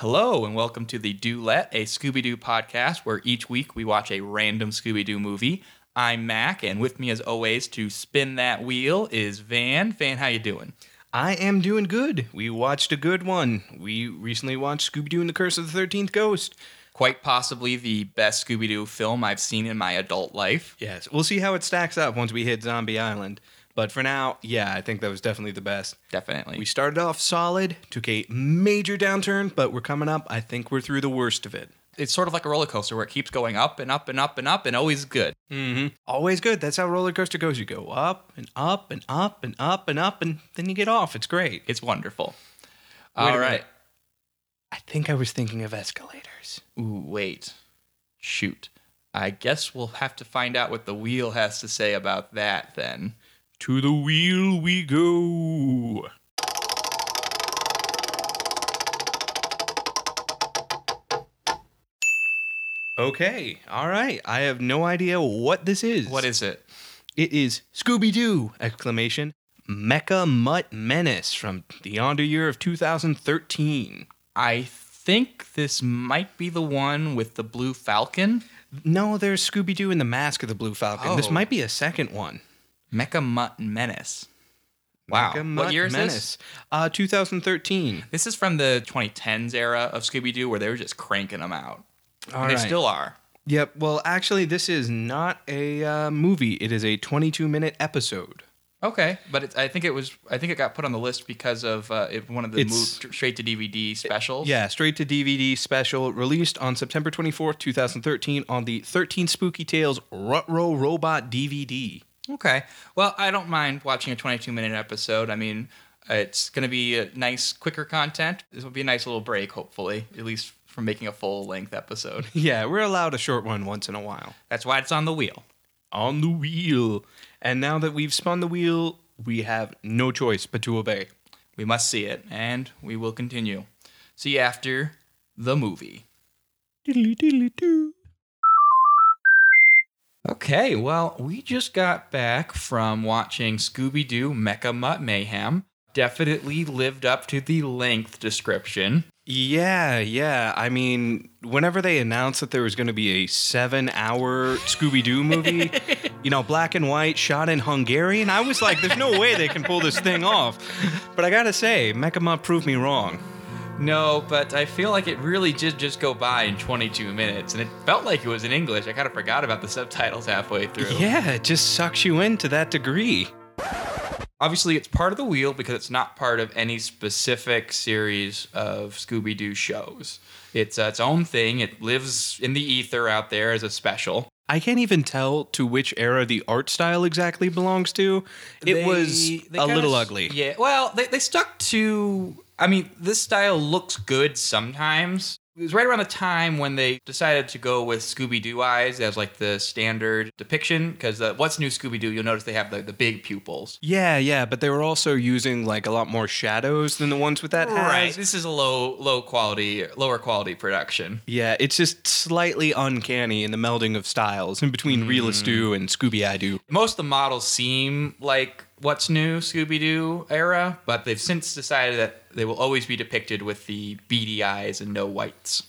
Hello, and welcome to the Doolette, a Scooby Doo podcast where each week we watch a random Scooby Doo movie. I'm Mac, and with me, as always, to spin that wheel is Van. Van, how you doing? I am doing good. We watched a good one. We recently watched Scooby Doo and the Curse of the Thirteenth Ghost. Quite possibly the best Scooby Doo film I've seen in my adult life. Yes, we'll see how it stacks up once we hit Zombie Island. But for now, yeah, I think that was definitely the best. Definitely. We started off solid, took a major downturn, but we're coming up. I think we're through the worst of it. it's sort of like a roller coaster where it keeps going up and up and up and up and always good. Mm-hmm. Always good. That's how a roller coaster goes. You go up and up and up and up and up, and then you get off. It's great. It's wonderful. Wait All minute. I think I was thinking of escalators. Ooh, wait. Shoot. I guess we'll have to find out what the wheel has to say about that then. To the wheel we go. Okay, all right. I have no idea what this is. What is it? It is Scooby Doo! Exclamation. Mecha Mutt Menace from the Yonder Year of 2013. I think this might be the one with the blue falcon. No, there's Scooby Doo and the Mask of the Blue Falcon. This Oh. might be a second one. Mecha Mutt Menace. Wow. Mecha what year is this? Menace. Uh, 2013. This is from the 2010s era of Scooby Doo where they were just cranking them out. All and they still are. Yep. Well, actually, this is not a uh, movie. It is a 22 minute episode. Okay, but it's, I think it was. I think it got put on the list because of uh, it, one of the move straight to DVD specials. Yeah, straight to DVD special released on September 24th, 2013 on the 13 Spooky Tales Ruh-Roh Robot DVD. Okay. Well, I don't mind watching a 22 minute episode. I mean, it's going to be a nice, quicker content. This will be a nice little break, hopefully, at least from making a full length episode. Yeah, we're allowed a short one once in a while. That's why it's on the wheel. On the wheel. And now that we've spun the wheel, we have no choice but to obey. We must see it, and we will continue. See you after the movie. Diddly diddly doo. Okay, well, we just got back from watching Scooby Doo Mecha Mutt Mayhem. Definitely lived up to the length description. Yeah, yeah. I mean, whenever they announced that there was going to be a seven hour Scooby Doo movie, you know, black and white, shot in Hungarian, I was like, there's no way they can pull this thing off. But I gotta say, Mechamut proved me wrong. No, but I feel like it really did just go by in 22 minutes, and it felt like it was in English. I kind of forgot about the subtitles halfway through. Yeah, it just sucks you in to that degree. Obviously, it's part of the wheel because it's not part of any specific series of Scooby Doo shows. It's uh, its own thing. It lives in the ether out there as a special. I can't even tell to which era the art style exactly belongs to. It They- was they a little s- ugly. Yeah. Well, they, they stuck to. I mean, this style looks good sometimes. It was right around the time when they decided to go with Scooby Doo eyes as like the standard depiction. Because what's new Scooby Doo? You'll notice they have the, the big pupils. Yeah, yeah, but they were also using like a lot more shadows than the ones with that Right. has. This is a low low quality, lower quality production. Yeah, it's just slightly uncanny in the melding of styles in between Realist mm-hmm. Doo and Scooby I Doo. Most of the models seem like what's new Scooby Doo era, but they've since decided that they will always be depicted with the beady eyes and no whites.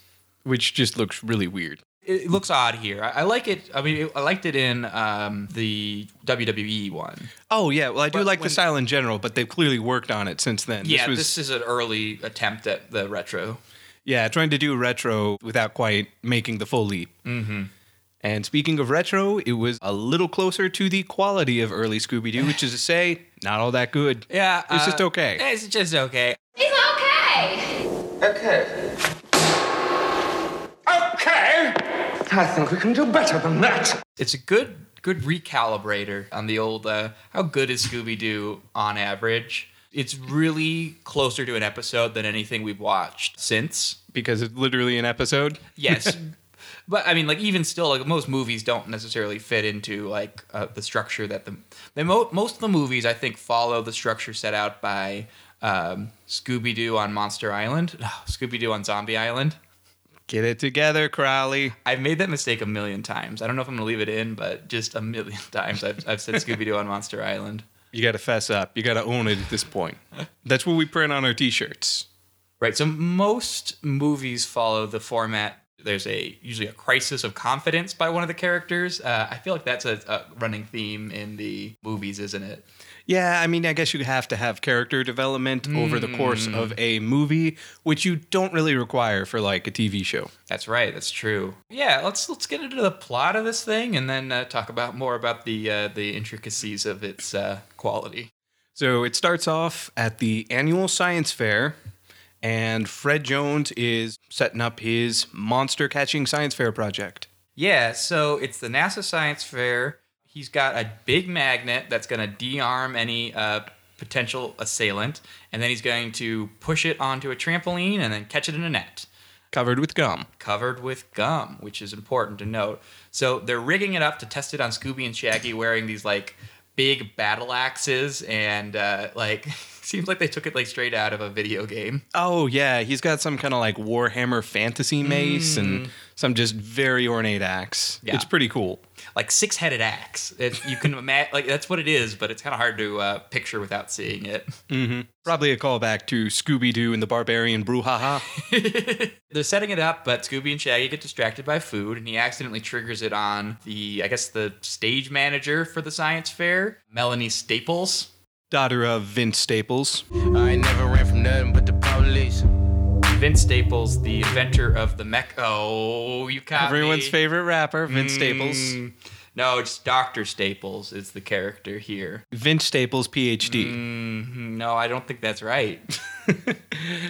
which just looks really weird. it looks odd here. I, I like it. I mean, I liked it in um, the WWE one. Oh yeah, well I do But like when- the style in general, but they've clearly worked on it since then. yeah, was, this is an early attempt at the retro. yeah, trying to do retro without quite making the full leap. Mm-hmm. And speaking of retro, it was a little closer to the quality of early Scooby Doo, which is to say, not all that good. Yeah, It's uh, just okay. It's just okay. It's okay. Okay. Okay! I think we can do better than that. It's a good good recalibrator on the old. Uh, how good is Scooby Doo on average? It's really closer to an episode than anything we've watched since. Because it's literally an episode. Yes. But I mean, like even still, like most movies don't necessarily fit into like uh, the structure that the they mo- most of the movies I think follow the structure set out by um, Scooby Doo on Monster Island, Scooby Doo on Zombie Island. Get it together, Crowley. I've made that mistake a million times. I don't know if I'm gonna leave it in, but just a million times I've, I've said Scooby Doo on Monster Island. You got to fess up. You got to own it at this point. That's what we print on our t-shirts. Right. So most movies follow the format. There's a usually a crisis of confidence by one of the characters. Uh, I feel like that's a, a running theme in the movies, isn't it? Yeah, I mean, I guess you have to have character development over the course of a movie, which you don't really require for like a TV show. That's right. That's true. Yeah. Let's let's get into the plot of this thing and then uh, talk about more about the uh, the intricacies of its uh, quality. So it starts off at the annual science fair, and Fred Jones is setting up his monster catching science fair project. Yeah, so it's the NASA Science Fair. He's got a big magnet that's going to de-arm any uh, potential assailant, and then he's going to push it onto a trampoline and then catch it in a net, Covered with gum. covered with gum, which is important to note. So they're rigging it up to test it on Scooby and Shaggy, wearing these like big battle axes, and uh, like seems like they took it like straight out of a video game. Oh, yeah, he's got some kind of like Warhammer fantasy mace and some just very ornate axe. Yeah. It's pretty cool. Like six-headed axe. It, you can imagine, like that's what it is, but it's kind of hard to uh, picture without seeing it. Probably a callback to Scooby Doo and the Barbarian Brouhaha. They're setting it up, but Scooby and Shaggy get distracted by food, and he accidentally triggers it on the, I guess, the stage manager for the science fair, Melanie Staples. Daughter of Vince Staples. I never ran from nothing but the police. Vince Staples, the inventor of the mech. Oh, you caught Everyone's me. favorite rapper, Vince Staples. Mm, No, it's Doctor Staples is the character here. Vince Staples, PhD. Mm, no, I don't think that's right.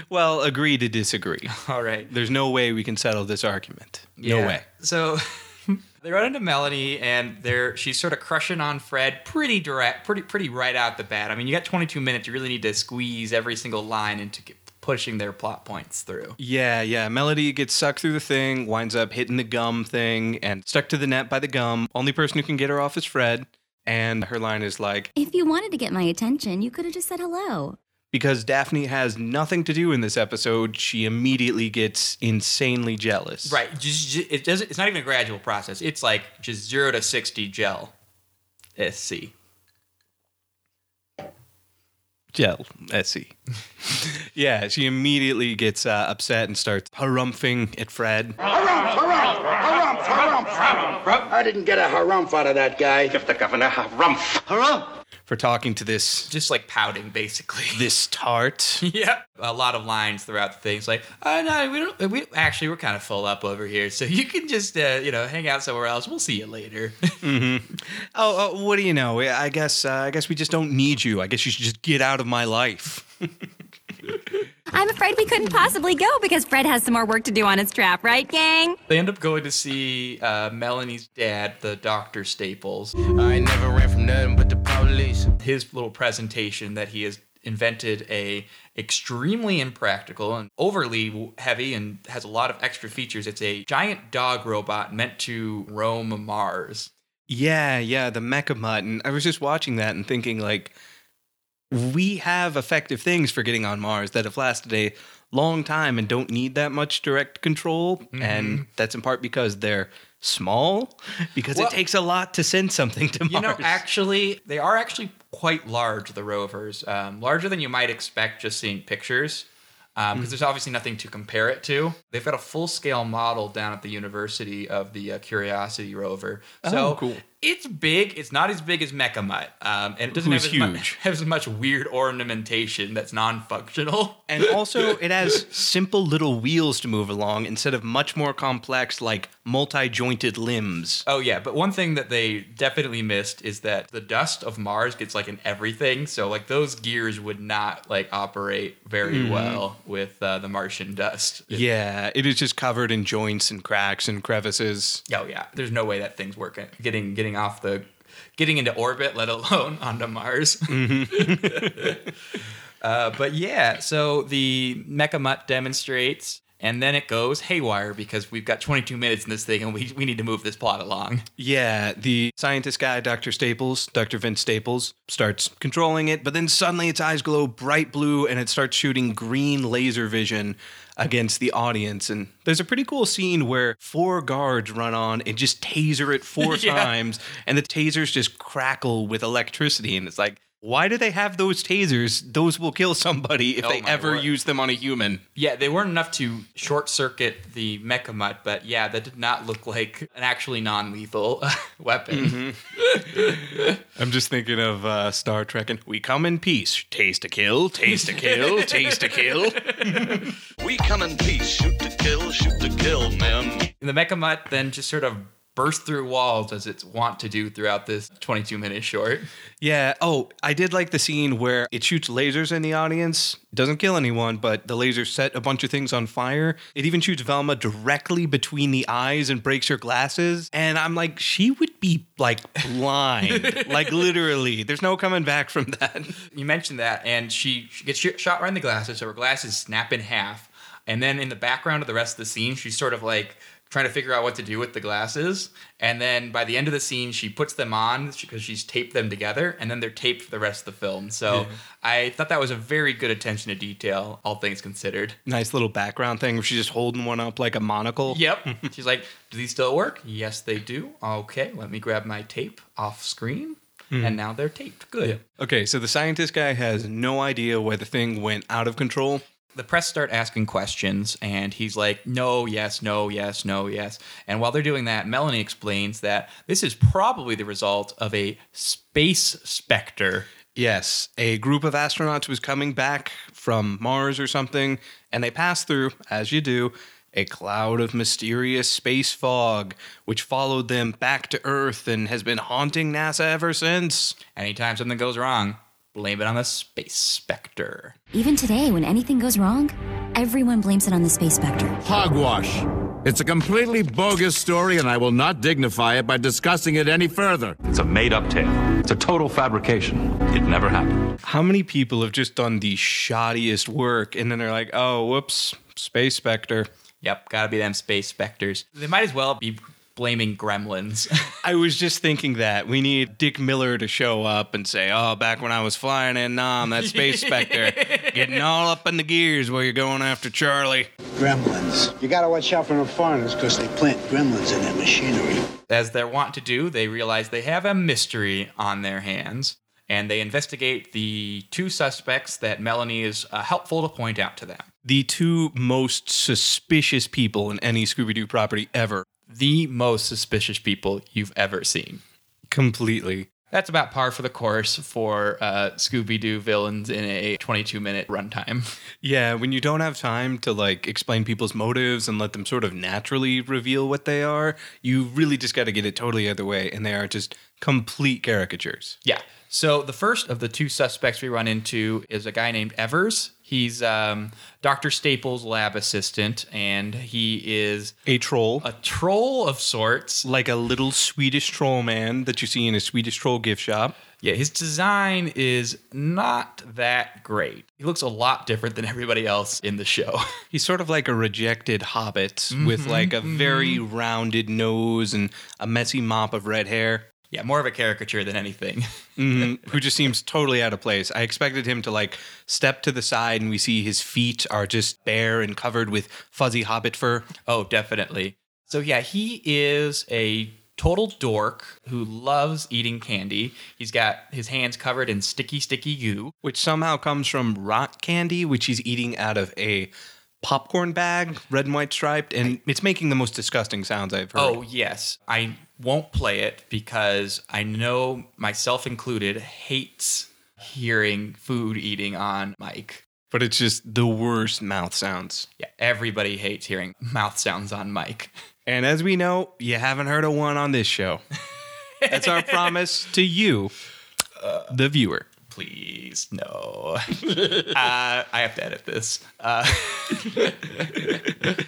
Well, agree to disagree. All right. There's no way we can settle this argument. No way. So they run into Melanie, and they're she's sort of crushing on Fred pretty direct, pretty pretty right out the bat. I mean, you got 22 minutes. You really need to squeeze every single line into pushing their plot points through. Yeah, yeah. Melody gets sucked through the thing, winds up hitting the gum thing, and stuck to the net by the gum. Only person who can get her off is Fred. And her line is like, If you wanted to get my attention, you could have just said hello. because Daphne has nothing to do in this episode, she immediately gets insanely jealous. Right. Just, ju- it doesn't. It's not even a gradual process. It's like just zero to 60 gel. SC. Gel. Essie. yeah, she immediately gets uh, upset and starts harumphing at Fred. Harumph, harumph, harumph, harumph, harumph. I didn't get a harumph out of that guy. Give the governor a rumph. Harumph. for talking to this Just like pouting, basically. this tart. Yeah, a lot of lines throughout the thing. It's like, oh no, we don't. We actually we're kind of full up over here, so you can just uh, you know hang out somewhere else. We'll see you later. Oh, oh, what do you know? I guess uh, I guess we just don't need you. I guess you should just get out of my life. I'm afraid we couldn't possibly go because Fred has some more work to do on his trap, right, gang? they end up going to see uh, Melanie's dad, the Doctor Staples. I never ran from nothing but the police. His little presentation that he has invented a extremely impractical and overly heavy and has a lot of extra features. It's a giant dog robot meant to roam Mars. Yeah, yeah, the mecha mutt. And I was just watching that and thinking, like, we have effective things for getting on Mars that have lasted a long time and don't need that much direct control. And that's in part because they're small, because Well- it takes a lot to send something to You Mars. You know, actually, they are actually quite large, the rovers. Um, larger than you might expect just seeing pictures, because there's obviously nothing to compare it to. They've got a full scale model down at the University of the uh, Curiosity rover. So Oh, cool. It's big. It's not as big as Mechamut, um, and it doesn't have as, mu- huge. have as much weird ornamentation that's non-functional. And also, it has simple little wheels to move along instead of much more complex, like multi jointed limbs. Oh yeah, but one thing that they definitely missed is that the dust of Mars gets like in everything. So like those gears would not like operate very well with uh, the Martian dust. Yeah, it is just covered in joints and cracks and crevices. Oh yeah, there's no way that thing's working. Getting getting off the getting into orbit, let alone onto Mars. uh, but yeah, so the Mecha Mutt demonstrates. And then it goes haywire because we've got 22 minutes in this thing and we, we need to move this plot along. Yeah, the scientist guy, Dr. Staples, Dr. Vince Staples, starts controlling it, but then suddenly its eyes glow bright blue and it starts shooting green laser vision against the audience. And there's a pretty cool scene where four guards run on and just taser it four Yeah. times, and the tasers just crackle with electricity. And it's like, Why do they have those tasers? Those will kill somebody if Oh they ever word. use them on a human. Yeah, they weren't enough to short circuit the Mechamut, but yeah, that did not look like an actually non lethal weapon. I'm just thinking of uh, Star Trek and we come in peace. Taste to kill, taste to kill, taste to kill. We come in peace, shoot to kill, shoot to kill, men. And the Mechamut then just sort of burst through walls as it's wont to do throughout this 22 minute short. Yeah. Oh, I did like the scene where it shoots lasers in the audience. It doesn't kill anyone, but the lasers set a bunch of things on fire. It even shoots Velma directly between the eyes and breaks her glasses. And I'm like, she would be like blind. like literally. There's no coming back from that. You mentioned that, and she, she gets sh- shot right in the glasses, so her glasses snap in half. And then in the background of the rest of the scene, she's sort of like trying to figure out what to do with the glasses. And then by the end of the scene, she puts them on because she's taped them together, and then they're taped for the rest of the film. So I thought that was a very good attention to detail, all things considered. Nice little background thing where she's just holding one up like a monocle. Yep. She's like, Do these still work? Yes, they do. Okay, let me grab my tape off screen. Hmm. And now they're taped. Good. Okay, so the scientist guy has no idea why the thing went out of control. The press start asking questions, and he's like, No, yes, no, yes, no, yes. And while they're doing that, Melanie explains that this is probably the result of a space specter. Yes, a group of astronauts was coming back from Mars or something, and they passed through, as you do, a cloud of mysterious space fog, which followed them back to Earth and has been haunting NASA ever since. Anytime something goes wrong, blame it on the space specter. Even today, when anything goes wrong, everyone blames it on the space specter. Hogwash. It's a completely bogus story, and I will not dignify it by discussing it any further. It's a made up tale. It's a total fabrication. It never happened. How many people have just done the shoddiest work and then they're like, oh, whoops, Space Spectre? Yep, gotta be them space specters. They might as well be blaming gremlins. I was just thinking that we need Dick Miller to show up and say, "Oh, back when I was flying in Nam, that Space Spectre, getting all up in the gears while you're going after Charlie." Gremlins. You gotta watch out for the foreigners because they plant gremlins in their machinery. As they're wont to do, they realize they have a mystery on their hands, and they investigate the two suspects that Melanie is uh, helpful to point out to them. The two most suspicious people in any Scooby Doo property ever. The most suspicious people you've ever seen. Completely. That's about par for the course for uh, Scooby Doo villains in a 22 minute runtime. Yeah, when you don't have time to like explain people's motives and let them sort of naturally reveal what they are, you really just got to get it totally other way, and they are just complete caricatures. Yeah. So the first of the two suspects we run into is a guy named Evers. He's um, Dr. Staples' lab assistant, and he is A troll, a troll of sorts. like a little Swedish troll man that you see in a Swedish troll gift shop. Yeah, his design is not that great. He looks a lot different than everybody else in the show. He's sort of like a rejected hobbit with like a very rounded nose and a messy mop of red hair. Yeah, more of a caricature than anything. Mhm, who just seems totally out of place. I expected him to like step to the side and we see his feet are just bare and covered with fuzzy hobbit fur. Oh, definitely. So yeah, he is a total dork who loves eating candy. He's got his hands covered in sticky, sticky goo. which somehow comes from rock candy, which he's eating out of a popcorn bag, red and white striped, and it's making the most disgusting sounds I've heard. Oh, yes. I won't play it because I know myself included hates hearing food eating on mic. But it's just the worst mouth sounds. Yeah, everybody hates hearing mouth sounds on mic. And as we know, you haven't heard of one on this show. That's our promise to you, the viewer. Please, no. uh, I have to edit this. Uh,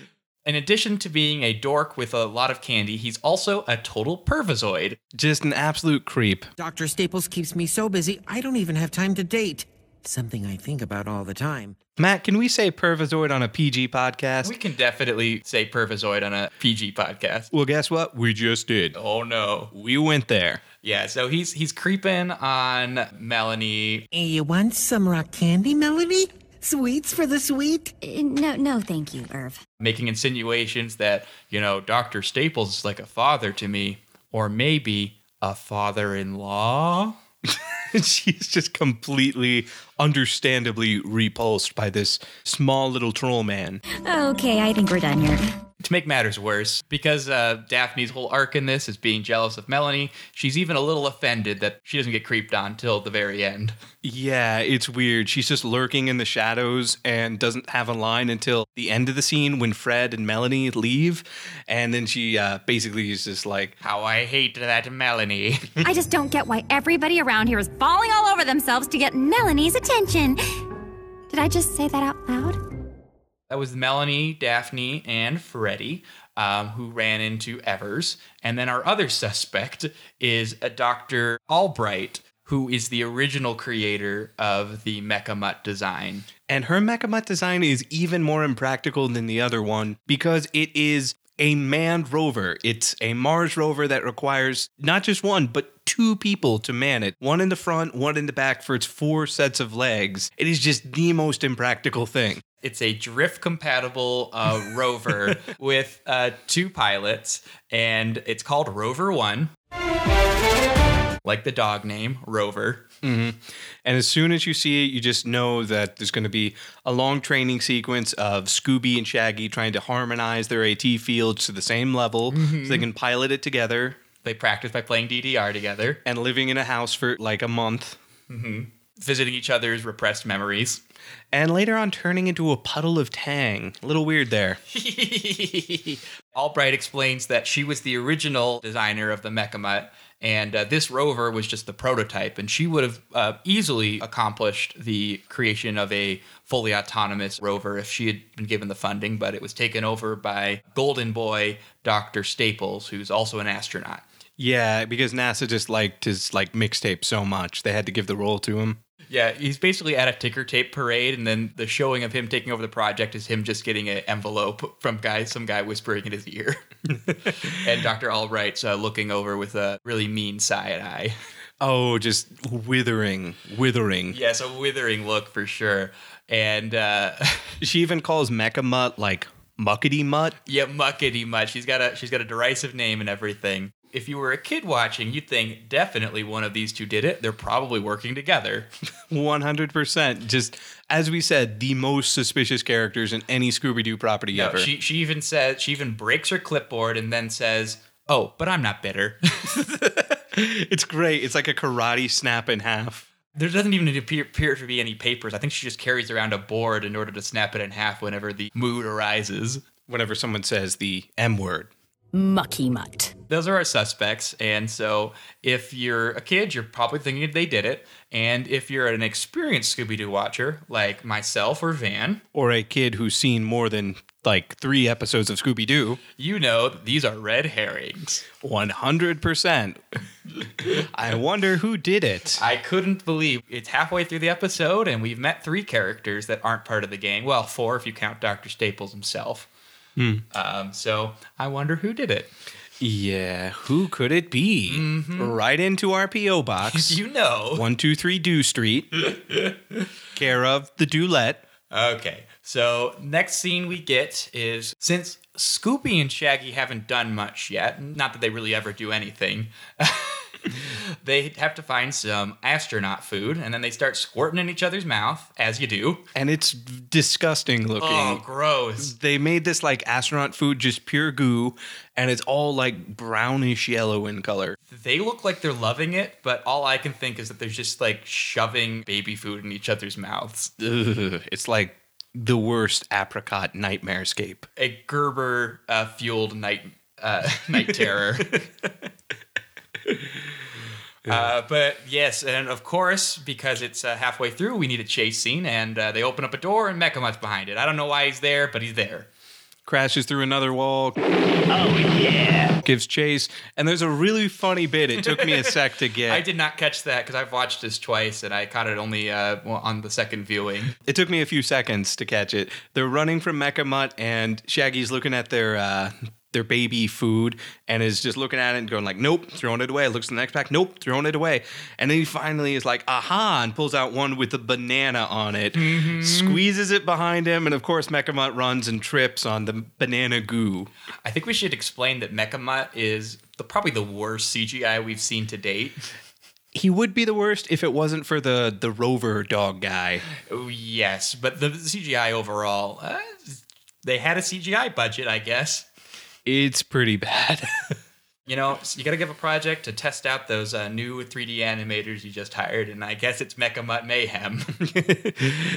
in addition to being a dork with a lot of candy, he's also a total pervisoid. Just an absolute creep. Dr. Staples keeps me so busy, I don't even have time to date. Something I think about all the time. Matt, can we say pervisoid on a PG podcast? We can definitely say pervisoid on a PG podcast. well, guess what? We just did. Oh no. We went there. Yeah, so he's he's creeping on Melanie. Hey, you want some rock candy, Melanie? Sweets for the sweet? Uh, No, no, thank you, Irv. making insinuations that, you know, Dr. Staples is like a father to me, or maybe a father in law. She's just completely, understandably repulsed by this small little troll man. Okay, I think we're done here. To make matters worse, because uh, Daphne's whole arc in this is being jealous of Melanie, she's even a little offended that she doesn't get creeped on till the very end. Yeah, it's weird. She's just lurking in the shadows and doesn't have a line until the end of the scene when Fred and Melanie leave. And then she uh, basically is just like, How I hate that Melanie. I just don't get why everybody around here is falling all over themselves to get Melanie's attention. Did I just say that out loud? That was Melanie, Daphne, and Freddie, um, who ran into Evers. And then our other suspect is a Dr. Albright, who is the original creator of the Mecha Mutt design. And her Mechamut design is even more impractical than the other one because it is a manned rover. It's a Mars rover that requires not just one, but two people to man it. One in the front, one in the back for its four sets of legs. It is just the most impractical thing. It's a drift compatible uh, rover with uh, two pilots, and it's called Rover One, like the dog name, Rover. Mm-hmm. And as soon as you see it, you just know that there's going to be a long training sequence of Scooby and Shaggy trying to harmonize their AT fields to the same level Mhm. so they can pilot it together. They practice by playing DDR together and living in a house for like a month. hmm Visiting each other's repressed memories. And later on, turning into a puddle of tang. A little weird there. Albright explains that she was the original designer of the Mechamut, and uh, this rover was just the prototype, and she would have uh, easily accomplished the creation of a fully autonomous rover if she had been given the funding, but it was taken over by Golden Boy Dr. Staples, who's also an astronaut. Yeah, because NASA just liked his like mixtape so much, they had to give the role to him. Yeah, he's basically at a ticker tape parade, and then the showing of him taking over the project is him just getting an envelope from guy, some guy whispering in his ear, and Dr. Albright's uh, looking over with a really mean side eye. Oh, just withering, withering. Yes, a withering look for sure. And uh, she even calls Mecha Mutt like muckety mutt. yeah, muckety mutt. She's got a she's got a derisive name and everything. If you were a kid watching, you'd think definitely one of these two did it. They're probably working together. 100%. Just as we said, the most suspicious characters in any Scooby Doo property No, ever. she she even says she even breaks her clipboard and then says, "Oh, but I'm not bitter." it's great. It's like a karate snap in half. There doesn't even appear, appear to be any papers. I think she just carries around a board in order to snap it in half whenever the mood arises. Whenever someone says the M word. Mucky mutt. Those are our suspects. And so if you're a kid, you're probably thinking they did it. And if you're an experienced Scooby Doo watcher, like myself or Van, Or a kid who's seen more than like three episodes of Scooby Doo. you know these are red herrings. 100%. I wonder who did it. I couldn't believe it's halfway through the episode and we've met three characters that aren't part of the gang. Well, four if you count Dr. Staples himself. Hmm. Um, so I wonder who did it. Yeah, who could it be? Mm-hmm. Right into our P.O. box. You know. 123 Dew Street. care of the Doolette. Okay, so next scene we get is since Scooby and Shaggy haven't done much yet, not that they really ever do anything, they have to find some astronaut food and then they start squirting in each other's mouth, as you do. And it's disgusting looking. Oh, gross. They made this like astronaut food, just pure goo, and it's all like brownish yellow in color. They look like they're loving it, but all I can think is that they're just like shoving baby food in each other's mouths. Ugh, it's like the worst apricot nightmare escape. A Gerber uh, fueled night uh, night terror. Uh, but yes, and of course, because it's uh, halfway through, we need a chase scene, and uh, they open up a door, and Mechamut's behind it. I don't know why he's there, but he's there. Crashes through another wall. Oh, yeah. Gives chase. And there's a really funny bit. It took me a sec to get. I did not catch that because I've watched this twice, and I caught it only uh, on the second viewing. It took me a few seconds to catch it. They're running from Mecha Mutt, and Shaggy's looking at their uh, their baby food and is just looking at it and going like, "Nope," throwing it away. Looks at the next pack, "Nope," throwing it away. And then he finally is like, "Aha!" and pulls out one with a banana on it, squeezes it behind him, and of course Mecha Mutt runs and trips on the banana goo. I think we should explain that Mechamut is the, probably the worst CGI we've seen to date. He would be the worst if it wasn't for the the rover dog guy. Oh, yes, but the CGI overall, uh, they had a CGI budget, I guess. It's pretty bad. You know, you got to give a project to test out those uh, new 3D animators you just hired, and I guess it's Mecha Mutt Mayhem.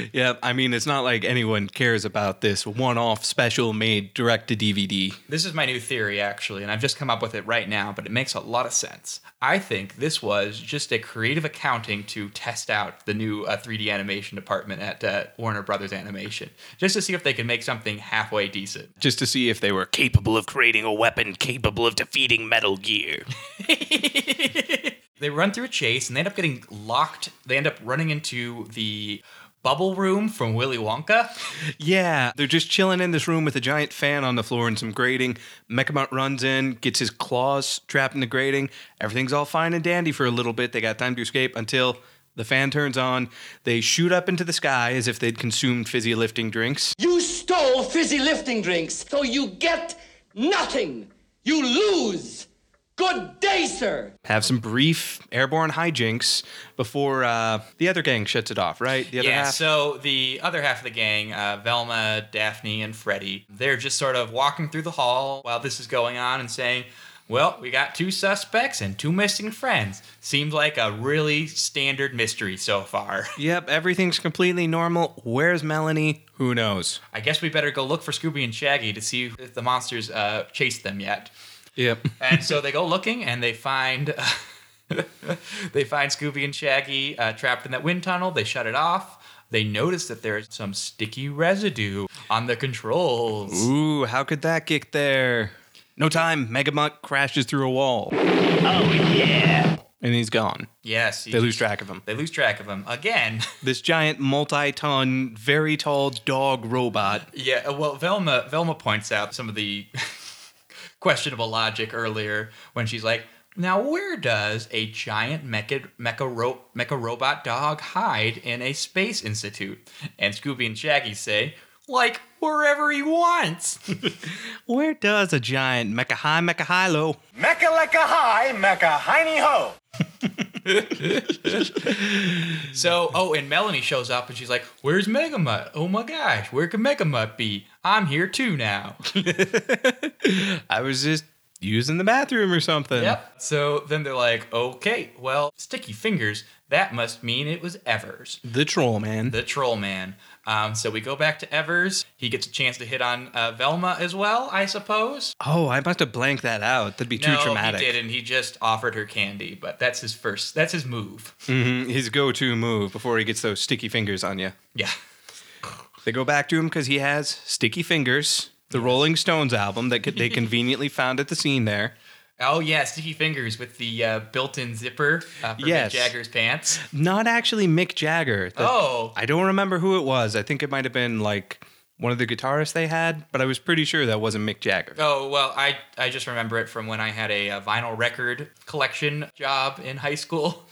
yeah, I mean, it's not like anyone cares about this one-off special made direct to DVD. this is my new theory, actually, and I've just come up with it right now, but it makes a lot of sense. I think this was just a creative accounting to test out the new uh, 3D animation department at uh, Warner Brothers Animation, just to see if they could make something halfway decent. Just to see if they were capable of creating a weapon capable of defeating Metal Gear. they run through a chase and they end up getting locked. They end up running into the bubble room from Willy Wonka. Yeah, they're just chilling in this room with a giant fan on the floor and some grating. Mechamut runs in, gets his claws trapped in the grating. Everything's all fine and dandy for a little bit. They got time to escape until the fan turns on. They shoot up into the sky as if they'd consumed fizzy lifting drinks. You stole fizzy lifting drinks, so you get nothing. You lose. Good day, sir. Have some brief airborne hijinks before uh, the other gang shuts it off, right? The other yeah, half. so the other half of the gang, uh, Velma, Daphne, and Freddy, they're just sort of walking through the hall while this is going on and saying, Well, we got two suspects and two missing friends. Seems like a really standard mystery so far. Yep, everything's completely normal. Where's Melanie? Who knows? I guess we better go look for Scooby and Shaggy to see if the monsters uh, chased them yet. Yep. and so they go looking and they find they find Scooby and Shaggy uh, trapped in that wind tunnel. They shut it off. They notice that there's some sticky residue on the controls. Ooh, how could that get there? No time. Megamut crashes through a wall. Oh yeah. And he's gone. Yes. They lose track of him. They lose track of him again. This giant multi-ton, very tall dog robot. Yeah. Well, Velma Velma points out some of the questionable logic earlier when she's like, "Now, where does a giant mecha mecha, ro- mecha robot dog hide in a space institute?" And Scooby and Shaggy say, "Like wherever he wants." Where does a giant mecha high, mecha high low? Mecca lecca high, mecha hiney ho. so, oh, and Melanie shows up and she's like, "Where's Megamut? Oh my gosh, where could Megamut be? I'm here too now." I was just using the bathroom or something. Yep. So then they're like, "Okay, well, sticky fingers. That must mean it was Evers." The troll man. The troll man. Um, so we go back to Evers. He gets a chance to hit on uh, Velma as well, I suppose. Oh, I must have blanked that out. That'd be too no, traumatic. he didn't. He just offered her candy, but that's his first. That's his move. hmm His go-to move before he gets those sticky fingers on you. Yeah. They go back to him because he has sticky fingers. The Rolling Stones album that they conveniently found at the scene there. Oh yeah, sticky fingers with the uh, built-in zipper uh, for Yes. Mick Jagger's pants. Not actually Mick Jagger. The- Oh. I don't remember who it was. I think it might have been like one of the guitarists they had, but I was pretty sure that wasn't Mick Jagger. Oh well, I I just remember it from when I had a, uh vinyl record collection job in high school.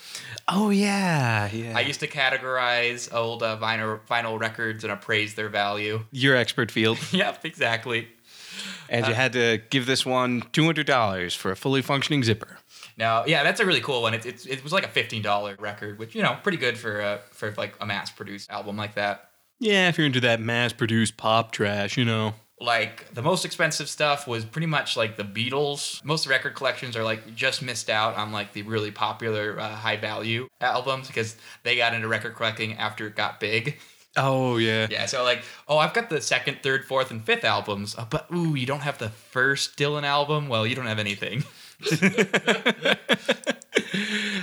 Oh yeah, yeah. I used to categorize old uh, vinyl vinyl records and appraise their value. Your expert field. yep, exactly. And you Uh, had to give this one two hundred dollars for a fully functioning zipper. Now, yeah, that's a really cool one. It, it, it was like a fifteen dollar record, which you know, pretty good for uh, for like a mass produced album like that. Yeah, if you're into that mass-produced pop trash, you know. Like the most expensive stuff was pretty much like the Beatles. Most record collections are like just missed out on like the really popular uh, high value albums because they got into record collecting after it got big. Oh yeah. Yeah, so like, oh, I've got the second, third, fourth, and fifth albums, uh, but ooh, you don't have the first Dylan album. Well, you don't have anything.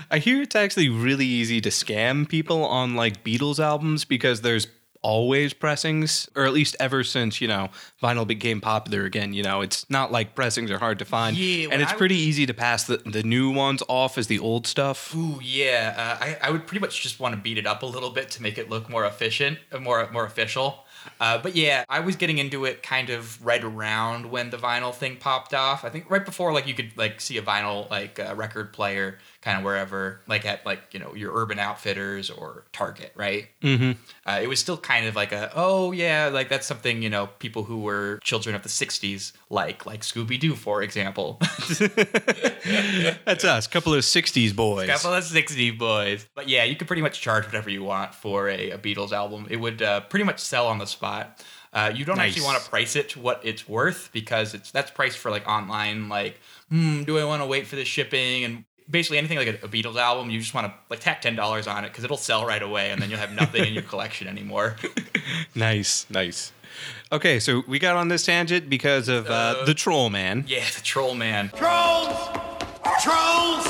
I hear it's actually really easy to scam people on like Beatles albums because there's always pressings, or at least ever since, you know, vinyl became popular again. You know, it's not like pressings are hard to find. Yeah, and it's I- pretty easy to pass the, the new ones off as the old stuff. Ooh, yeah. Uh, I, I would pretty much just want to beat it up a little bit to make it look more efficient, uh, more more official. Uh, but yeah, I was getting into it kind of right around when the vinyl thing popped off. I think right before like you could like see a vinyl like uh, record player kind of wherever, like at like you know your Urban Outfitters or Target, right? Mm-hmm. Uh, it was still kind of like a oh yeah, like that's something you know people who were children of the '60s like, like Scooby Doo, for example. That's us, couple of '60s boys. Couple of 60 boys. But yeah, you could pretty much charge whatever you want for a, a Beatles album. It would uh, pretty much sell on the spot. Uh, you don't actually want to price it to what it's worth because it's that's priced for like online. Like, hmm, do I want to wait for the shipping and basically anything like a, a Beatles album? You just want to like tack ten dollars on it because it'll sell right away, and then you'll have nothing in your collection anymore. Nice, nice. Okay, so we got on this tangent because of uh, the Troll Man. yeah, the Troll Man. Trolls! Trolls!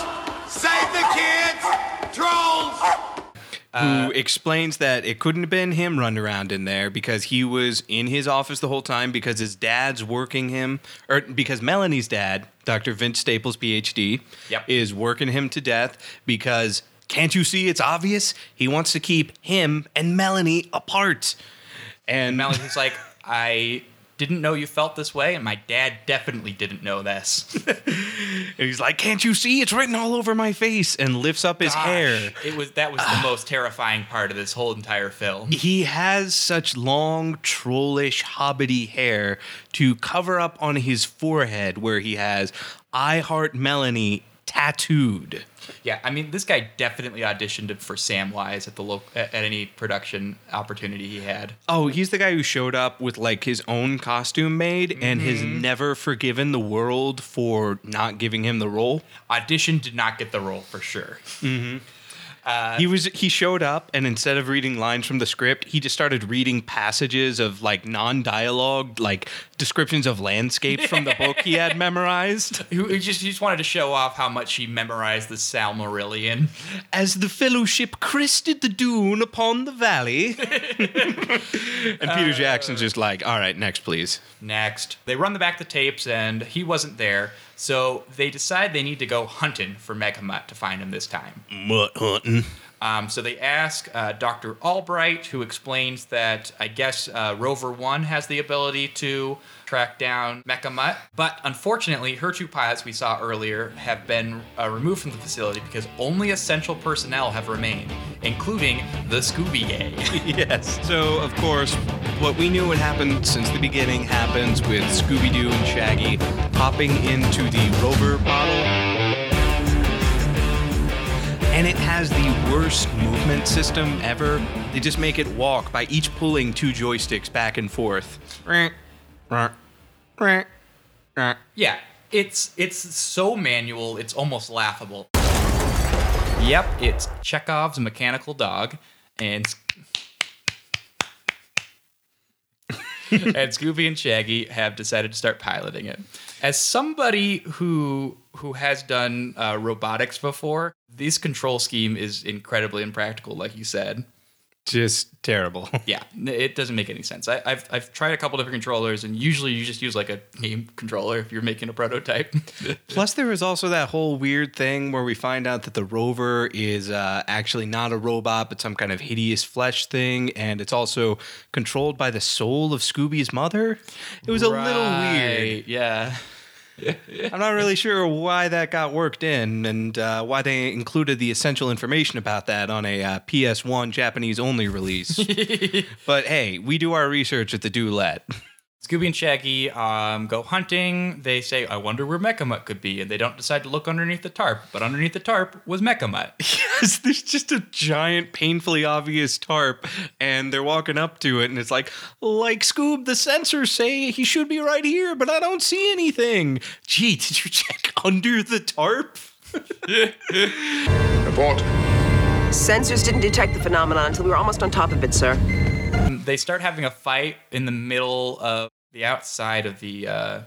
Save the kids! Trolls! Who uh, explains that it couldn't have been him running around in there because he was in his office the whole time because his dad's working him, or because Melanie's dad, Dr. Vince Staples, PhD, Yep. is working him to death because can't you see it's obvious? He wants to keep him and Melanie apart. And Melanie's like, I didn't know you felt this way, and my dad definitely didn't know this. And he's like, "Can't you see? It's written all over my face." And lifts up his Gosh, hair. It was that was the most terrifying part of this whole entire film. He has such long, trollish, hobbity hair to cover up on his forehead where he has "I Heart Melanie" tattooed. Yeah, I mean, this guy definitely auditioned for Samwise at the at, at any production opportunity he had. Oh, he's the guy who showed up with like his own costume made and has never forgiven the world for not giving him the role. Audition did not get the role for sure. Mm-hmm. Uh, he was he showed up and instead of reading lines from the script, he just started reading passages of like non-dialogue, like descriptions of landscapes from the book he had memorized. He, just he just wanted to show off how much he memorized the Silmarillion. As the fellowship crested the dune upon the valley. and Peter uh, Jackson's just like, all right, next, please. Next, they run the back the tapes, and he wasn't there. So they decide they need to go hunting for Megamut to find him this time. Mutt hunting. Um, so they ask uh, Dr. Albright, who explains that I guess uh, Rover 1 has the ability to track down Mechamut. But unfortunately, her two pilots we saw earlier have been uh, removed from the facility because only essential personnel have remained, including the Scooby Gang. yes. So, of course, what we knew would happen since the beginning happens with Scooby Doo and Shaggy hopping into the rover bottle. And it has the worst movement system ever. They just make it walk by each pulling two joysticks back and forth. Yeah, it's it's so manual, it's almost laughable. Yep, it's Chekhov's mechanical dog, and and Scooby and Shaggy have decided to start piloting it. As somebody who who has done uh, robotics before, this control scheme is incredibly impractical, like you said. Just terrible. Yeah, it doesn't make any sense. I, I've I've tried a couple different controllers, and usually you just use like a game controller if you're making a prototype. Plus, there is also that whole weird thing where we find out that the rover is uh, actually not a robot, but some kind of hideous flesh thing, and it's also controlled by the soul of Scooby's mother. It was a little weird. Yeah. I'm not really sure why that got worked in and uh, why they included the essential information about that on a uh, PS1 Japanese only release. but hey, we do our research at the Doolette. Scooby and Shaggy um, go hunting. They say, "I wonder where Mechamut could be," and they don't decide to look underneath the tarp. But underneath the tarp was Mechamut. yes, there's just a giant, painfully obvious tarp, and they're walking up to it, and it's like, like Scoob, the sensors say he should be right here, but I don't see anything. Gee, did you check under the tarp? Report. Sensors didn't detect the phenomenon until we were almost on top of it, sir. they start having a fight in the middle of the outside of the uh,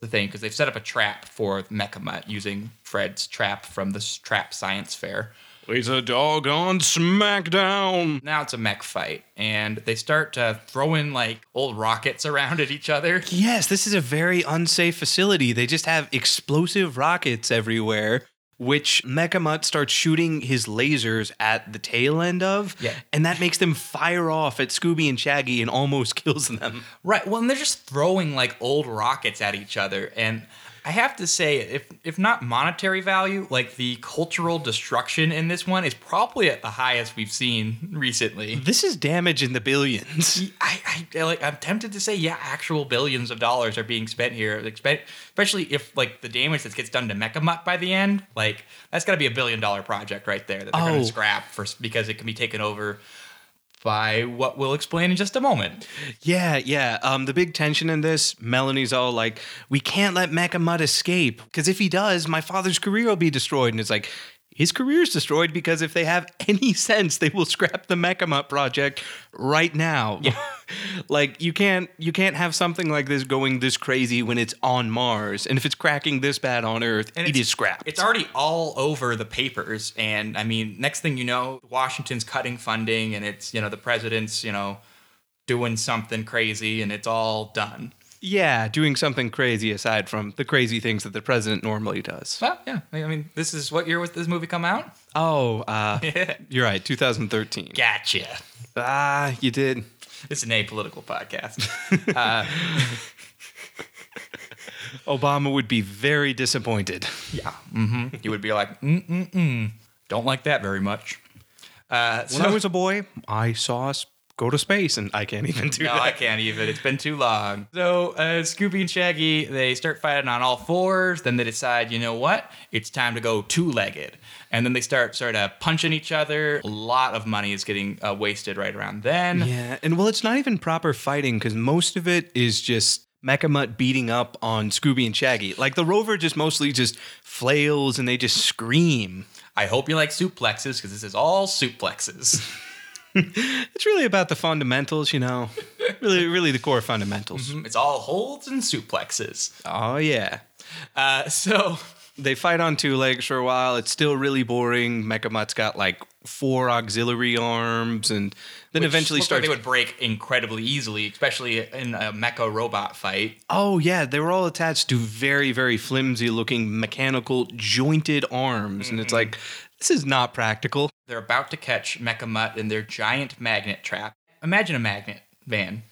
the thing because they've set up a trap for Mechamut using Fred's trap from the s- Trap Science Fair. It's a doggone smackdown. Now it's a mech fight, and they start uh, throwing like old rockets around at each other. Yes, this is a very unsafe facility. They just have explosive rockets everywhere. Which Mechamut starts shooting his lasers at the tail end of. Yeah. And that makes them fire off at Scooby and Shaggy and almost kills them. Right. Well, and they're just throwing like old rockets at each other, and I have to say, if if not monetary value, like the cultural destruction in this one is probably at the highest we've seen recently. This is damage in the billions. I, I like. I'm tempted to say, yeah, actual billions of dollars are being spent here, especially if like the damage that gets done to Mechamut by the end. Like that's got to be a billion dollar project right there that they're going Oh. to scrap for because it can be taken over by what we'll explain in just a moment. Yeah, yeah. Um, the big tension in this, Melanie's all like, "We can't let Mechamut escape because if he does, my father's career will be destroyed." And it's like, his career's destroyed because if they have any sense, they will scrap the Mecha Mutt project right now. Yeah. like you can't you can't have something like this going this crazy when it's on Mars, and if it's cracking this bad on Earth, And it's- scrapped. It's already all over the papers, and I mean, next thing you know, Washington's cutting funding, and it's you know the president's you know doing something crazy, and it's all done. Yeah, doing something crazy aside from the crazy things that the president normally does. Well, yeah, I mean, this is what year was this movie come out? Oh, uh, you're right, 2013. Gotcha. Ah, you did. It's an apolitical podcast. uh, Obama would be very disappointed. yeah, mm-hmm. you would be like, mm mm mm, don't like that very much. Uh, When I was a boy, I saw go to space, and I can't even do no, that. I can't even. It's been too long. So uh, Scooby and Shaggy they start fighting on all fours. Then they decide, you know what? It's time to go two-legged. And then they start sort of punching each other. A lot of money is getting uh, wasted right around then. Yeah, and well, it's not even proper fighting because most of it is just Mecha Mutt beating up on Scooby and Shaggy. Like the Rover just mostly just flails and they just scream. I hope you like suplexes because this is all suplexes. It's really about the fundamentals, you know. really, really the core fundamentals. it's all holds and suplexes. Oh yeah. Uh, so They fight on two legs for a while. It's still really boring. Mecha Mutt's got like four auxiliary arms, and then which eventually looked like starts. they would break incredibly easily, especially in a mecha robot fight. Oh yeah, they were all attached to very, very flimsy looking mechanical jointed arms, and it's Mm-hmm. like this is not practical. They're about to catch Mecha Mutt in their giant magnet trap. Imagine a magnet van,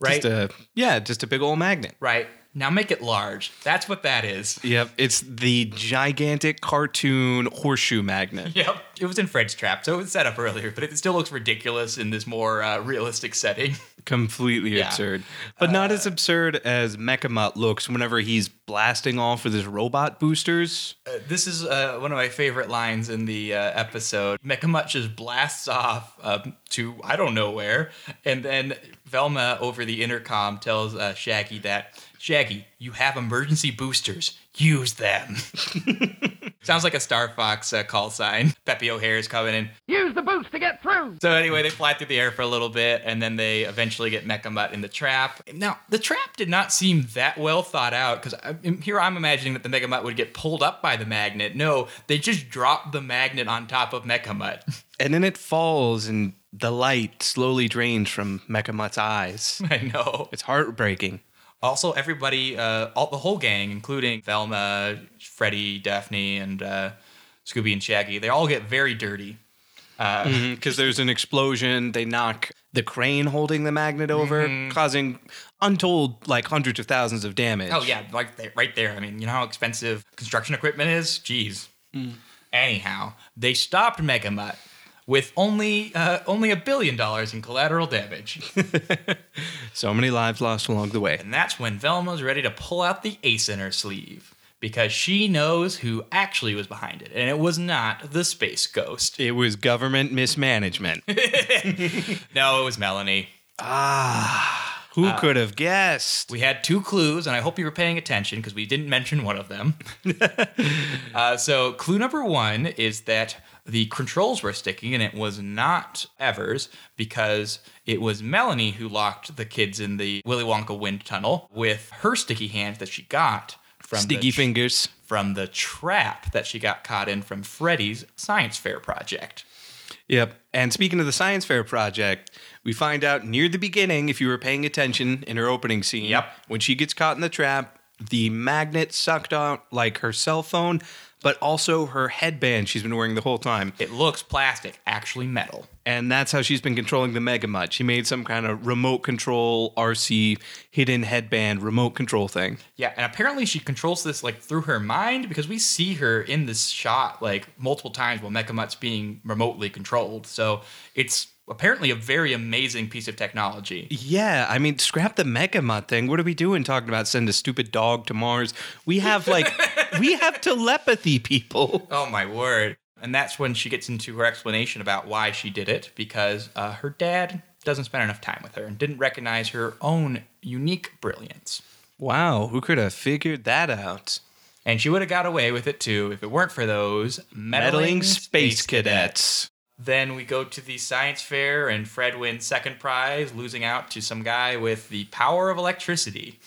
right? Just a yeah, just a big old magnet. right. Now make it large. That's what that is. Yep, it's the gigantic cartoon horseshoe magnet. Yep. It was in Fred's trap, so it was set up earlier, but it still looks ridiculous in this more uh, realistic setting. Completely Yeah. absurd. But not as absurd as Mecha Mutt looks whenever he's blasting off with his robot boosters. Uh, this is uh, one of my favorite lines in the uh, episode. Mecha Mutt just blasts off um, to I don't know where, and then Velma over the intercom tells uh, Shaggy that Shaggy, you have emergency boosters. Use them. Sounds like a Star Fox uh, call sign. Peppy O'Hare's coming in. Use the boost to get through. So anyway, they fly through the air for a little bit, and then they eventually get Mecha Mutt in the trap. Now, the trap did not seem that well thought out because here I'm imagining that the Megamut would get pulled up by the magnet. No, they just drop the magnet on top of Mecha Mutt. And then it falls and the light slowly drains from Mecha Mutt's eyes. I know. It's heartbreaking. Also, everybody, uh, all the whole gang, including Velma, Freddy, Daphne, and uh, Scooby and Shaggy, they all get very dirty. Uh, Because there's an explosion, they knock the crane holding the magnet over, causing untold, like hundreds of thousands of damage. Oh yeah, like they- right there. I mean, you know how expensive construction equipment is. Jeez. Anyhow, they stopped Megamut with only uh, only a billion dollars in collateral damage, So many lives lost along the way. and that's when Velma's ready to pull out the ace in her sleeve because she knows who actually was behind it, and it was not the space ghost. It was government mismanagement. No, it was Melanie. ah, who could have guessed? We had two clues, and I hope you were paying attention because we didn't mention one of them. uh, so, clue number one is that the controls were sticking, and it was not Evers because it was Melanie who locked the kids in the Willy Wonka wind tunnel with her sticky hands that she got from Sticky the, fingers. from the trap that she got caught in from Freddy's science fair project. Yep. And speaking of the science fair project, we find out near the beginning, if you were paying attention in her opening scene, Yep. when she gets caught in the trap, the magnet sucked out like her cell phone, but also her headband she's been wearing the whole time. It looks plastic, actually metal. And that's how she's been controlling the Megamut. She made some kind of remote control RC hidden headband remote control thing. Yeah, and apparently she controls this like through her mind because we see her in this shot like multiple times while Mecha Mutt's being remotely controlled. So it's apparently a very amazing piece of technology. Yeah, I mean, scrap the Megamut thing. What are we doing talking about send a stupid dog to Mars? We have like we have telepathy people. Oh my word. And that's when she gets into her explanation about why she did it because uh, her dad doesn't spend enough time with her and didn't recognize her own unique brilliance. Wow, who could have figured that out? And she would have got away with it too if it weren't for those meddling, Meddling space cadets. cadets. Then we go to the science fair, and Fred wins second prize, losing out to some guy with the power of electricity.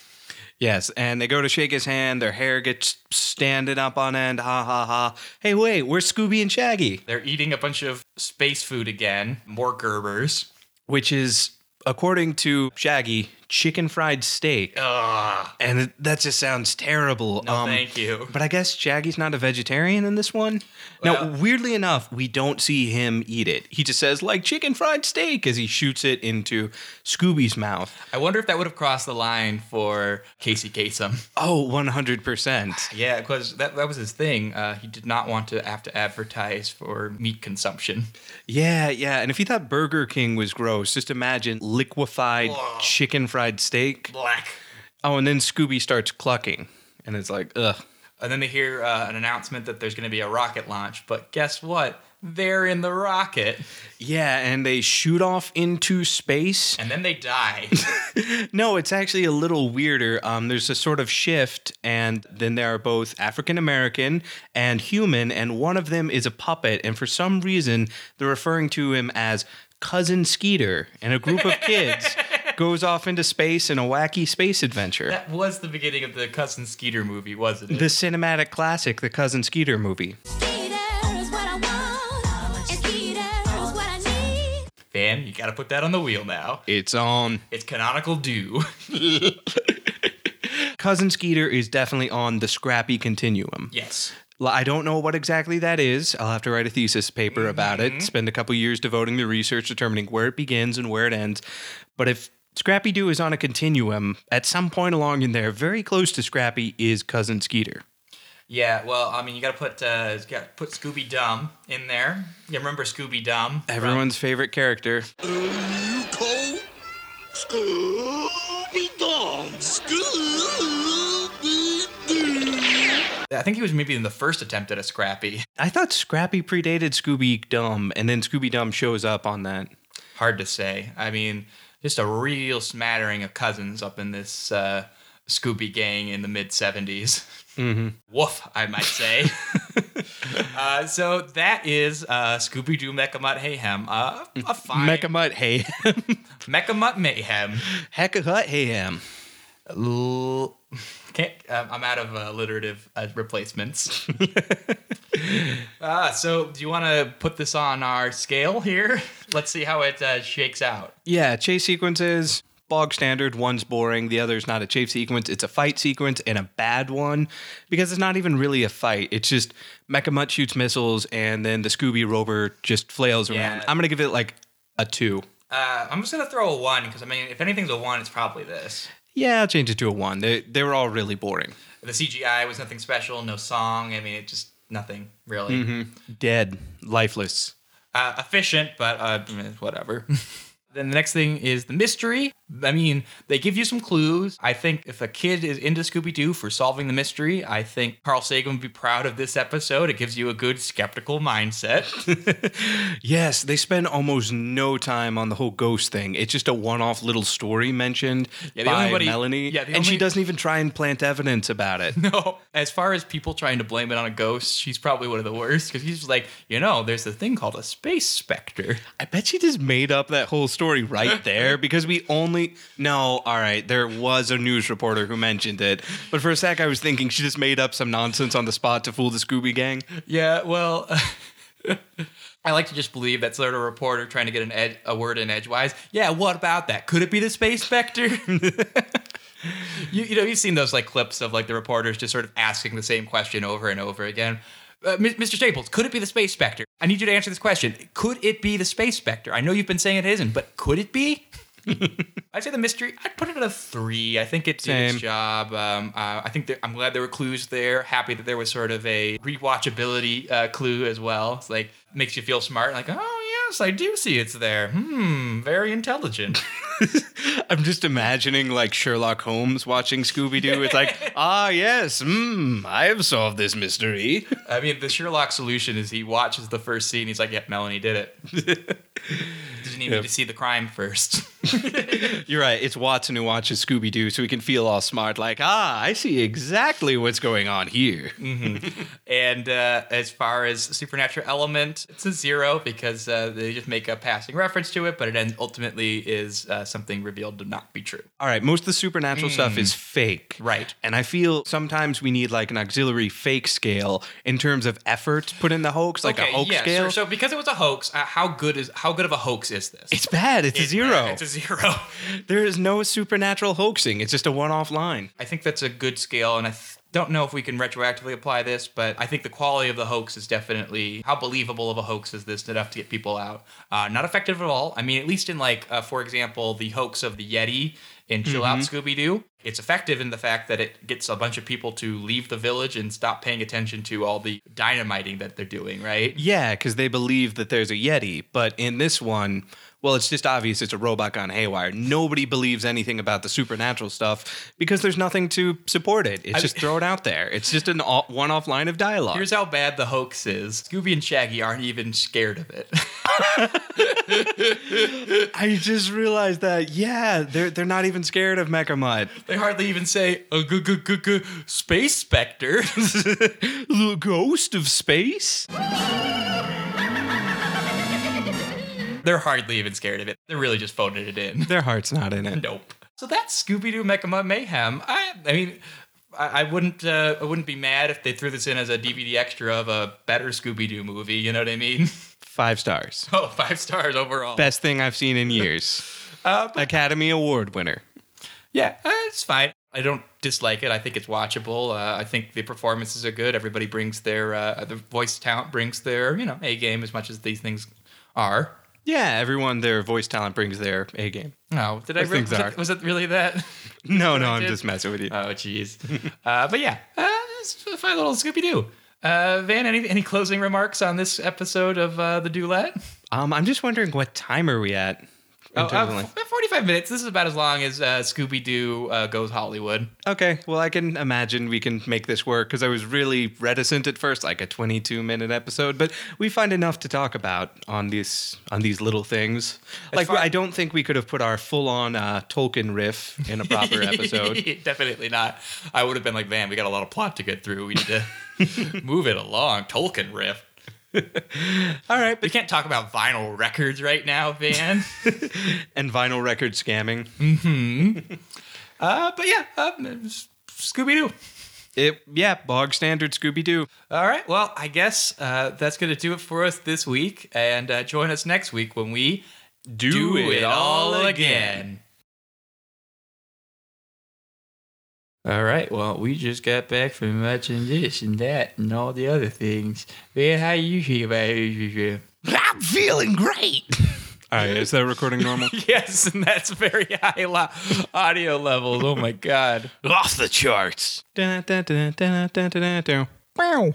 Yes, and they go to shake his hand. Their hair gets standing up on end. Ha ha ha. Hey, wait, where's Scooby and Shaggy? They're eating a bunch of space food again, more Gerbers. Which is, according to Shaggy, chicken fried steak. Ugh. And it- that just sounds terrible. No, thank you. But I guess Shaggy's not a vegetarian in this one. now, weirdly enough, we don't see him eat it. He just says, like chicken fried steak, as he shoots it into Scooby's mouth. I wonder if that would have crossed the line for Casey Kasem. Oh, 100%. Yeah, because that, that was his thing. Uh, he did not want to have to advertise for meat consumption. Yeah, yeah. And if you thought Burger King was gross, just imagine liquefied chicken fried steak. Black. Oh, and then Scooby starts clucking. And it's like, ugh. And then they hear uh, an announcement that there's going to be a rocket launch. But guess what? They're in the rocket. Yeah, and they shoot off into space. And then they die. No, it's actually a little weirder. Um, there's a sort of shift, and then they are both African American and human, and one of them is a puppet. And for some reason, they're referring to him as Cousin Skeeter, and a group of kids goes off into space in a wacky space adventure. that was the beginning of the Cousin Skeeter movie, wasn't it? The cinematic classic, the Cousin Skeeter movie. Van, you got to put that on the wheel now. It's on. It's canonical do. Cousin Skeeter is definitely on the scrappy continuum. yes. I don't know what exactly that is. I'll have to write a thesis paper about it, mm-hmm. spend a couple years devoting the research determining where it begins and where it ends. But if Scrappy Doo is on a continuum, at some point along in there, very close to Scrappy is Cousin Skeeter. Yeah, well, I mean, you got to put uh, got to put Scooby Dum in there. You remember Scooby Dum? Everyone's favorite character. You cold? Scooby Doo. Scooby Doo. I think he was maybe in the first attempt at a Scrappy. I thought Scrappy predated Scooby Dum, and then Scooby Dum shows up on that. Hard to say. I mean, just a real smattering of cousins up in this uh, Scooby gang in the mid 70s. Mm-hmm. Woof, I might say. uh, so that is uh, Scooby Doo Mecha Mutt Hayhem. Uh, a fine Mecha Mutt Hey. Mecha Mutt Mayhem. Hecahut Hayhem. L- Can't, um, I'm out of uh, alliterative uh, replacements. uh, so, do you want to put this on our scale here? Let's see how it uh, shakes out. Yeah, chase sequences, bog standard. One's boring, the other's not a chase sequence. It's a fight sequence and a bad one because it's not even really a fight. It's just Mecha Mechamut shoots missiles and then the Scooby Rover just flails around. I'm going to give it like a two. Uh, I'm just gonna throw a one because I mean, if anything's a one, it's probably this. Yeah, I'll change it to a one. They, they were all really boring. The CGI was nothing special, no song. I mean, it just nothing really. hmm Dead, lifeless. Uh, efficient, but uh, whatever. then the next thing is the mystery. I mean, they give you some clues. I think if a kid is into Scooby Doo for solving the mystery, I think Carl Sagan would be proud of this episode. It gives you a good skeptical mindset. Yes, they spend almost no time on the whole ghost thing. It's just a one-off little story mentioned Yeah, by only Melanie, yeah, and she doesn't even try and plant evidence about it. no, as far as people trying to blame it on a ghost, she's probably one of the worst because he's like, you know, there's a thing called a space specter. I bet she just made up that whole story right there because we only no. All right, there was a news reporter who mentioned it, but for a sec I was thinking she just made up some nonsense on the spot to fool the Scooby Gang. Yeah, well, I like to just believe that sort of reporter trying to get an ed- a word in edgewise. Yeah, what about that? Could it be the space specter? you, you know, you've seen those like clips of like the reporters just sort of asking the same question over and over again. Uh, Mr. Staples, could it be the Space Spectre? I need you to answer this question. Could it be the Space Spectre? I know you've been saying it isn't, but could it be? I'd say the mystery. I'd put it at a three. I think it did Same. its job. Um, uh, I think that, I'm glad there were clues there. Happy that there was sort of a rewatchability uh, clue as well. It's like makes you feel smart. Like, oh yes, I do see it's there. Hmm, very intelligent. I'm just imagining like Sherlock Holmes watching Scooby Doo. It's like, ah, yes, mm, I have solved this mystery. I mean, the Sherlock solution is he watches the first scene. He's like, "Yep, Melanie did it." Didn't even Yep. need to see the crime first. You're right. It's Watson who watches Scooby Doo, so he can feel all smart. Like, ah, I see exactly what's going on here. and uh, as far as supernatural element, it's a zero because uh, they just make a passing reference to it, but it then ultimately is uh, something revealed to not be true. All right, most of the supernatural stuff is fake. Right. And I feel sometimes we need like an auxiliary fake scale in terms of effort put in the hoax, like a hoax scale. sure. So because it was a hoax, uh, how good is how good of a hoax is this? It's bad. It's a zero. It's a zero. There is no supernatural hoaxing. It's just a one off line. I think that's a good scale, and I th- don't know if we can retroactively apply this, but I think the quality of the hoax is definitely how believable of a hoax is this enough to get people out. Uh, not effective at all. I mean, at least in like, uh, for example, the hoax of the Yeti in Chill Out Mhm. Scooby Doo. It's effective in the fact that it gets a bunch of people to leave the village and stop paying attention to all the dynamiting that they're doing, right? Yeah, because they believe that there's a Yeti. But in this one, well, it's just obvious it's a robot gone haywire. Nobody believes anything about the supernatural stuff because there's nothing to support it. It's I- just throw it out there. It's just an one off line of dialogue. Here's how bad the hoax is Scooby and Shaggy aren't even scared of it. I just realized that, yeah, they're, they're not even scared of Mecha Mutt. They hardly even say a g- g- g- g- space specter. the ghost of space? They're hardly even scared of it. They're really just phoning it in. Their heart's not in it. Nope. So that's Scooby Doo Mecha Mayhem. I, I mean, I, I wouldn't, uh, I wouldn't be mad if they threw this in as a DVD extra of a better Scooby Doo movie. You know what I mean? Five stars. Oh, five stars overall. Best thing I've seen in years. Uh, but- Academy Award winner. Yeah, uh, it's fine. I don't dislike it. I think it's watchable. Uh, I think the performances are good. Everybody brings their uh, the voice talent brings their you know a game as much as these things are. Yeah, everyone, their voice talent brings their A game. No, did I? Those Re- was, it, was it really that? No, no, I I'm just messing with you. Oh, jeez. uh, but yeah, uh, it's a fine little Scooby Doo. Uh, Van, any any closing remarks on this episode of uh, the Doolette? Um, I'm just wondering what time are we at? Oh, uh, 45 minutes. This is about as long as uh, Scooby Doo uh, goes Hollywood. Okay, well, I can imagine we can make this work because I was really reticent at first, like a 22 minute episode, but we find enough to talk about on these on these little things. like, I don't think we could have put our full on uh, Tolkien riff in a proper episode. Definitely not. I would have been like, man, we got a lot of plot to get through. We need to move it along. Tolkien riff. All right, We can't talk about vinyl records right now, Van. and vinyl record scamming. uh, but yeah, uh, Scooby Doo. It, yeah, bog standard Scooby Doo. All right. Well, I guess uh, that's going to do it for us this week. And uh, join us next week when we Do it all again. All right. Well, we just got back from watching this and that and all the other things. Man, how you feel about it? I'm feeling great. All right, is that recording normal? yes, and that's very high lo- audio levels. Oh my god. Off the charts. Wow.